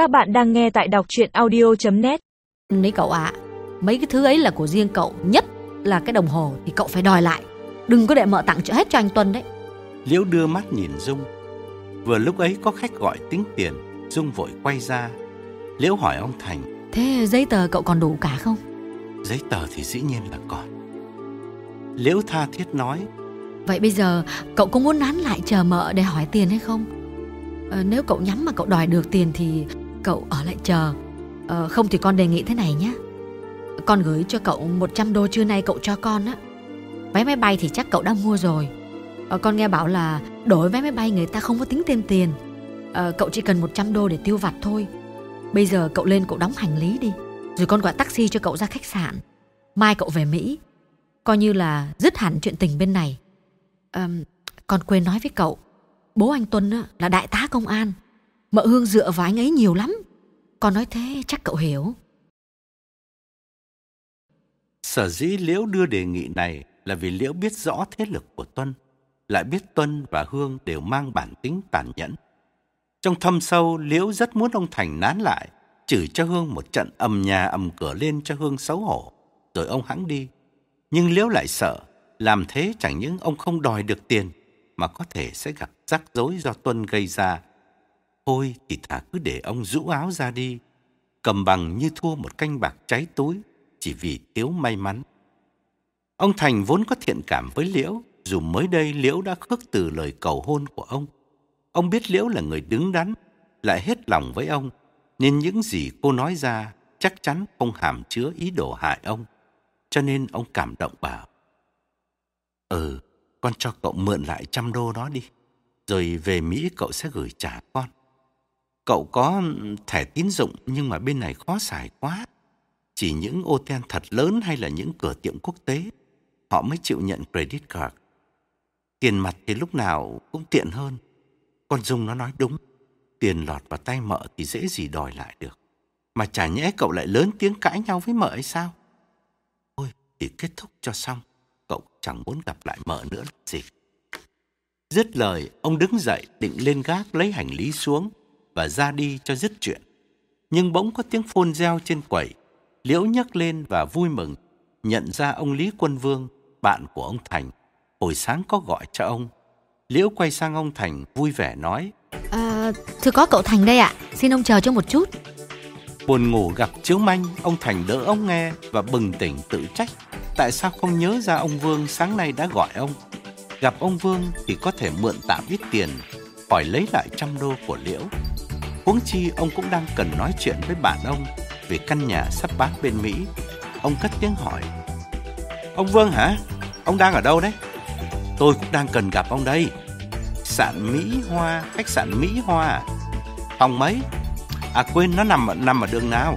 Các bạn đang nghe tại đọc chuyện audio.net Đấy cậu ạ Mấy cái thứ ấy là của riêng cậu Nhất là cái đồng hồ thì cậu phải đòi lại Đừng có để mợ tặng cho hết cho anh Tuân đấy Liễu đưa mắt nhìn Dung. Vừa lúc ấy có khách gọi tính tiền, Dung vội quay ra. Liễu hỏi ông Thành, Thế giấy tờ cậu còn đủ cả không? giấy tờ thì dĩ nhiên là còn. Liễu tha thiết nói, Vậy bây giờ cậu có muốn nán lại chờ mợ để hỏi tiền hay không? Ờ, nếu cậu nhắm mà cậu đòi được tiền thì cậu ở lại chờ. Ờ, Không thì con đề nghị thế này nhé. Con gửi cho cậu 100 đô trưa nay cậu cho con á. Vé máy bay thì chắc cậu đã mua rồi. Ờ, Con nghe bảo là đổi vé máy bay người ta không có tính thêm tiền. Ờ, Cậu chỉ cần 100 đô để tiêu vặt thôi. Bây giờ cậu lên cậu đóng hành lý đi Rồi con gọi taxi cho cậu ra khách sạn. Mai cậu về Mỹ. Coi như là dứt hẳn chuyện tình bên này. À, Con quên nói với cậu Bố anh Tuân á, là đại tá công an. Mợ Hương dựa vào anh ấy nhiều lắm Con nói thế chắc cậu hiểu sở dĩ Liễu đưa đề nghị này là vì Liễu biết rõ thế lực của Tuân, lại biết Tuân và Hương đều mang bản tính tàn nhẫn. Trong thâm sâu, Liễu rất muốn ông Thành nán lại, chửi cho Hương một trận ầm nhà ầm cửa lên cho Hương xấu hổ, rồi ông hãng đi. Nhưng Liễu lại sợ, làm thế chẳng những ông không đòi được tiền, mà có thể sẽ gặp rắc rối do Tuân gây ra. Thôi thì thà cứ để ông rũ áo ra đi, cầm bằng như thua một canh bạc cháy túi, chỉ vì thiếu may mắn. Ông Thành vốn có thiện cảm với Liễu, dù mới đây Liễu đã khước từ lời cầu hôn của ông. Ông biết Liễu là người đứng đắn, lại hết lòng với ông, nên những gì cô nói ra chắc chắn không hàm chứa ý đồ hại ông. Cho nên ông cảm động bảo, Ừ, con cho cậu mượn lại trăm đô đó đi, rồi về Mỹ cậu sẽ gửi trả con. Cậu có thẻ tín dụng nhưng mà bên này khó xài quá. Chỉ những ô ten thật lớn hay là những cửa tiệm quốc tế, họ mới chịu nhận credit card. Tiền mặt thì lúc nào cũng tiện hơn. Con Dung nó nói đúng, tiền lọt vào tay mợ thì dễ gì đòi lại được. Mà chả nhẽ cậu lại lớn tiếng cãi nhau với mợ ấy sao? Thôi thì kết thúc cho xong, cậu chẳng muốn gặp lại mợ nữa gì. Dứt lời, ông đứng dậy định lên gác lấy hành lý xuống và ra đi cho dứt chuyện. Nhưng bỗng có tiếng phôn reo trên quầy. Liễu nhấc lên và vui mừng, nhận ra ông Lý Quân Vương, bạn của ông Thành, hồi sáng có gọi cho ông. Liễu quay sang ông Thành vui vẻ nói, à, Thưa có cậu Thành đây ạ Xin ông chờ cho một chút buồn ngủ gặp chiếu manh, ông Thành đỡ ông nghe và bừng tỉnh tự trách. Tại sao không nhớ ra ông Vương sáng nay đã gọi ông? Gặp ông Vương thì có thể mượn tạm ít tiền, khỏi lấy lại trăm đô của Liễu. Huống chi ông cũng đang cần nói chuyện với bạn ông về căn nhà sắp bán bên Mỹ. Ông cất tiếng hỏi. Ông Vương hả? Ông đang ở đâu đấy? Tôi cũng đang cần gặp ông đây. Sạn Mỹ Hoa, khách sạn Mỹ Hoa. À? Phòng mấy? À quên nó nằm ở- nằm ở đường nào?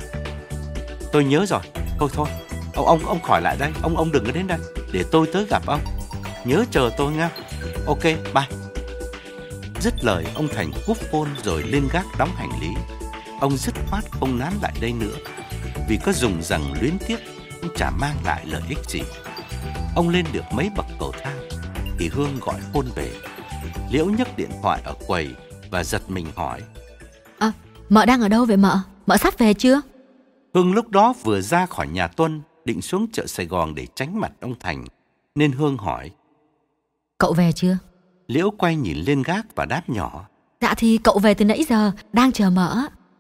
Tôi nhớ rồi. Thôi thôi, ông ông ông khỏi lại đây, ông ông đừng có đến đây để tôi tới gặp ông. Nhớ chờ tôi nha. Ok, bye. Dứt lời ông Thành cúp phone rồi lên gác đóng hành lý. Ông dứt khoát không nán lại đây nữa, vì có dùng rằng luyến tiếc cũng chả mang lại lợi ích gì. Ông lên được mấy bậc cầu thang thì Hương gọi phone về. Liễu nhấc điện thoại ở quầy và giật mình hỏi. à, Mợ đang ở đâu vậy mợ Mợ sắp về chưa Hương lúc đó vừa ra khỏi nhà Tuân, định xuống chợ Sài Gòn để tránh mặt ông Thành, nên Hương hỏi. Cậu về chưa Liễu quay nhìn lên gác và đáp nhỏ. Dạ thì cậu về từ nãy giờ Đang chờ mợ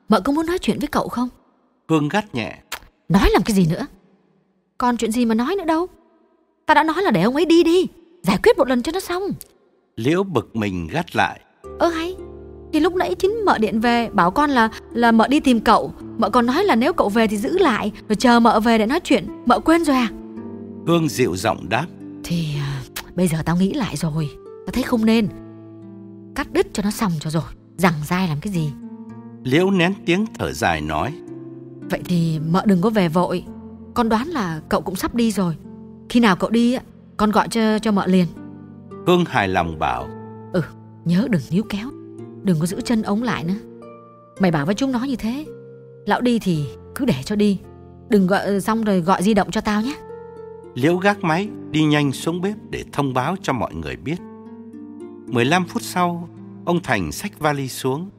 Mợ có muốn nói chuyện với cậu không? Hương gắt nhẹ. Nói làm cái gì nữa? Còn chuyện gì mà nói nữa đâu? Ta đã nói là để ông ấy đi đi Giải quyết một lần cho nó xong. Liễu bực mình gắt lại. Ơ hay Thì lúc nãy chính mợ điện về Bảo con là là mợ đi tìm cậu. Mợ còn nói là nếu cậu về thì giữ lại Rồi chờ mợ về để nói chuyện. Mợ quên rồi à? Hương dịu giọng đáp. Thì à, bây giờ tao nghĩ lại rồi Tao thấy không nên. Cắt đứt cho nó xong cho rồi. Rằng dai làm cái gì? Liễu nén tiếng thở dài nói. Vậy thì mợ đừng có về vội. Con đoán là cậu cũng sắp đi rồi. Khi nào cậu đi á Con gọi cho cho mợ liền. Hương hài lòng bảo. Ừ nhớ đừng níu kéo. Đừng có giữ chân ống lại nữa. Mày bảo với chúng nó như thế. Lão đi thì cứ để cho đi. Đừng gọi xong rồi gọi di động cho tao nhé. Liễu gác máy, đi nhanh xuống bếp để thông báo cho mọi người biết. 15 phút sau, ông Thành xách vali xuống.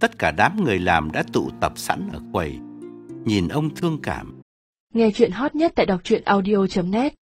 tất cả đám người làm đã tụ tập sẵn ở quầy. Nhìn ông thương cảm. Nghe chuyện hot nhất tại đọc truyện audio.net